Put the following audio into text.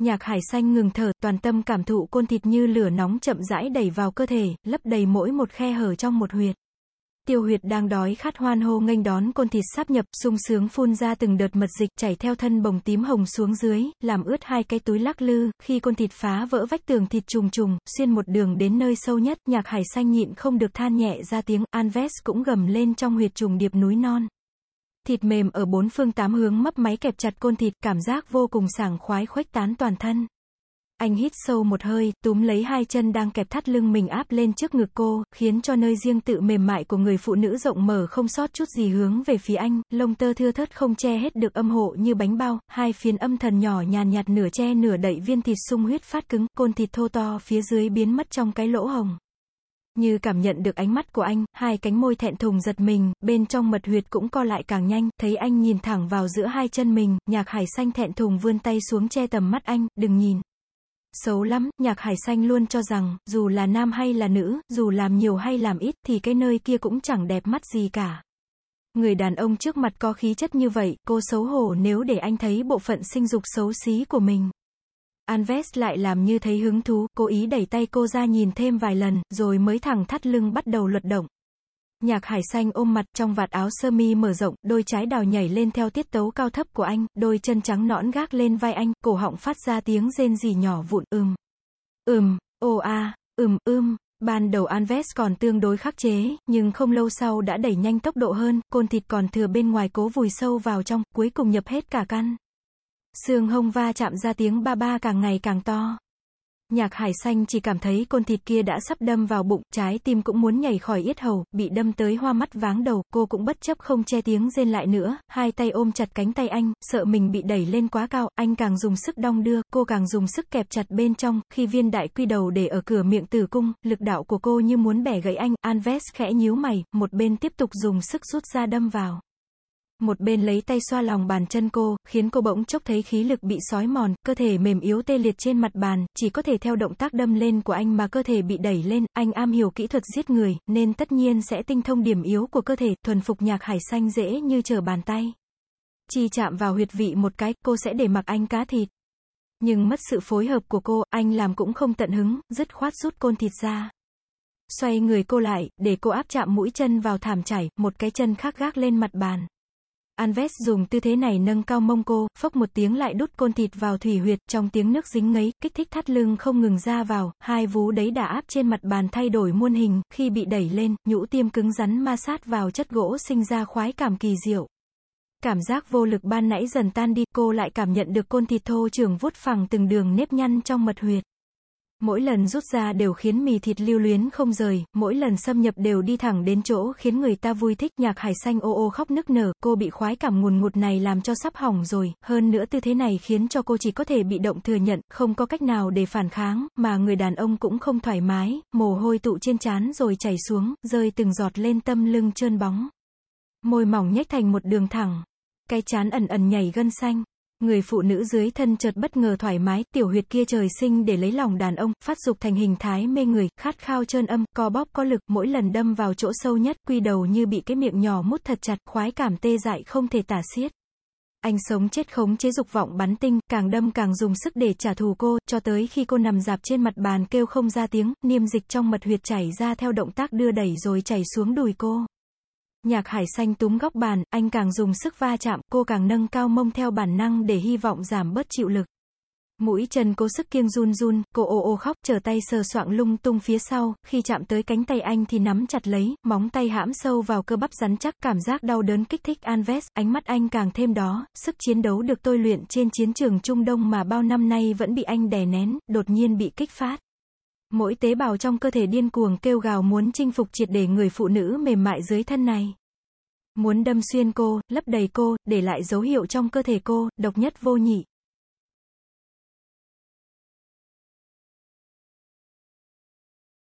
Nhạc hải xanh ngừng thở, toàn tâm cảm thụ côn thịt như lửa nóng chậm rãi đẩy vào cơ thể, lấp đầy mỗi một khe hở trong một huyệt. Tiêu huyệt đang đói khát hoan hô nghênh đón côn thịt sắp nhập, sung sướng phun ra từng đợt mật dịch chảy theo thân bồng tím hồng xuống dưới, làm ướt hai cái túi lắc lư, khi côn thịt phá vỡ vách tường thịt trùng trùng, xuyên một đường đến nơi sâu nhất, nhạc hải xanh nhịn không được than nhẹ ra tiếng, Anves cũng gầm lên trong huyệt trùng điệp núi non. Thịt mềm ở bốn phương tám hướng mấp máy kẹp chặt côn thịt, cảm giác vô cùng sảng khoái khuếch tán toàn thân. Anh hít sâu một hơi, túm lấy hai chân đang kẹp thắt lưng mình áp lên trước ngực cô, khiến cho nơi riêng tự mềm mại của người phụ nữ rộng mở không sót chút gì hướng về phía anh, lông tơ thưa thớt không che hết được âm hộ như bánh bao, hai phiến âm thần nhỏ nhàn nhạt nửa che nửa đậy viên thịt sung huyết phát cứng, côn thịt thô to phía dưới biến mất trong cái lỗ hồng. Như cảm nhận được ánh mắt của anh, hai cánh môi thẹn thùng giật mình, bên trong mật huyệt cũng co lại càng nhanh, thấy anh nhìn thẳng vào giữa hai chân mình, nhạc hải xanh thẹn thùng vươn tay xuống che tầm mắt anh, đừng nhìn. Xấu lắm, nhạc hải xanh luôn cho rằng, dù là nam hay là nữ, dù làm nhiều hay làm ít, thì cái nơi kia cũng chẳng đẹp mắt gì cả. Người đàn ông trước mặt có khí chất như vậy, cô xấu hổ nếu để anh thấy bộ phận sinh dục xấu xí của mình. Anves lại làm như thấy hứng thú, cố ý đẩy tay cô ra nhìn thêm vài lần, rồi mới thẳng thắt lưng bắt đầu luật động. Nhạc hải xanh ôm mặt trong vạt áo sơ mi mở rộng, đôi trái đào nhảy lên theo tiết tấu cao thấp của anh, đôi chân trắng nõn gác lên vai anh, cổ họng phát ra tiếng rên rỉ nhỏ vụn, ừm. Ừm, ô a, ừm ưm. Ban đầu Anves còn tương đối khắc chế, nhưng không lâu sau đã đẩy nhanh tốc độ hơn, côn thịt còn thừa bên ngoài cố vùi sâu vào trong, cuối cùng nhập hết cả căn. Xương hông va chạm ra tiếng ba ba càng ngày càng to. Nhạc hải xanh chỉ cảm thấy con thịt kia đã sắp đâm vào bụng, trái tim cũng muốn nhảy khỏi yết hầu, bị đâm tới hoa mắt váng đầu, cô cũng bất chấp không che tiếng rên lại nữa, hai tay ôm chặt cánh tay anh, sợ mình bị đẩy lên quá cao, anh càng dùng sức đong đưa, cô càng dùng sức kẹp chặt bên trong, khi viên đại quy đầu để ở cửa miệng tử cung, lực đạo của cô như muốn bẻ gãy anh, Anves khẽ nhíu mày, một bên tiếp tục dùng sức rút ra đâm vào. Một bên lấy tay xoa lòng bàn chân cô, khiến cô bỗng chốc thấy khí lực bị sói mòn, cơ thể mềm yếu tê liệt trên mặt bàn, chỉ có thể theo động tác đâm lên của anh mà cơ thể bị đẩy lên, anh am hiểu kỹ thuật giết người, nên tất nhiên sẽ tinh thông điểm yếu của cơ thể, thuần phục nhạc hải xanh dễ như trở bàn tay. Chỉ chạm vào huyệt vị một cái, cô sẽ để mặc anh cá thịt. Nhưng mất sự phối hợp của cô, anh làm cũng không tận hứng, dứt khoát rút côn thịt ra. Xoay người cô lại, để cô áp chạm mũi chân vào thảm chảy, một cái chân khác gác lên mặt bàn. Anves dùng tư thế này nâng cao mông cô, phốc một tiếng lại đút côn thịt vào thủy huyệt, trong tiếng nước dính ngấy, kích thích thắt lưng không ngừng ra vào, hai vú đấy đã áp trên mặt bàn thay đổi muôn hình, khi bị đẩy lên, nhũ tiêm cứng rắn ma sát vào chất gỗ sinh ra khoái cảm kỳ diệu. Cảm giác vô lực ban nãy dần tan đi, cô lại cảm nhận được côn thịt thô trường vuốt phẳng từng đường nếp nhăn trong mật huyệt. Mỗi lần rút ra đều khiến mì thịt lưu luyến không rời, mỗi lần xâm nhập đều đi thẳng đến chỗ khiến người ta vui thích. Nhạc hải xanh ô ô khóc nức nở, cô bị khoái cảm nguồn ngụt này làm cho sắp hỏng rồi, hơn nữa tư thế này khiến cho cô chỉ có thể bị động thừa nhận, không có cách nào để phản kháng, mà người đàn ông cũng không thoải mái, mồ hôi tụ trên trán rồi chảy xuống, rơi từng giọt lên tâm lưng trơn bóng. Môi mỏng nhếch thành một đường thẳng, cái chán ẩn ẩn nhảy gân xanh. Người phụ nữ dưới thân chợt bất ngờ thoải mái, tiểu huyệt kia trời sinh để lấy lòng đàn ông, phát dục thành hình thái mê người, khát khao trơn âm, co bóp có lực, mỗi lần đâm vào chỗ sâu nhất, quy đầu như bị cái miệng nhỏ mút thật chặt, khoái cảm tê dại không thể tả xiết. Anh sống chết khống chế dục vọng bắn tinh, càng đâm càng dùng sức để trả thù cô, cho tới khi cô nằm dạp trên mặt bàn kêu không ra tiếng, niêm dịch trong mật huyệt chảy ra theo động tác đưa đẩy rồi chảy xuống đùi cô. Nhạc hải xanh túm góc bàn, anh càng dùng sức va chạm, cô càng nâng cao mông theo bản năng để hy vọng giảm bớt chịu lực. Mũi chân cố sức kiêng run run, cô ô ô khóc, trở tay sờ soạng lung tung phía sau, khi chạm tới cánh tay anh thì nắm chặt lấy, móng tay hãm sâu vào cơ bắp rắn chắc, cảm giác đau đớn kích thích Anves, ánh mắt anh càng thêm đó, sức chiến đấu được tôi luyện trên chiến trường Trung Đông mà bao năm nay vẫn bị anh đè nén, đột nhiên bị kích phát. Mỗi tế bào trong cơ thể điên cuồng kêu gào muốn chinh phục triệt để người phụ nữ mềm mại dưới thân này. Muốn đâm xuyên cô, lấp đầy cô, để lại dấu hiệu trong cơ thể cô, độc nhất vô nhị.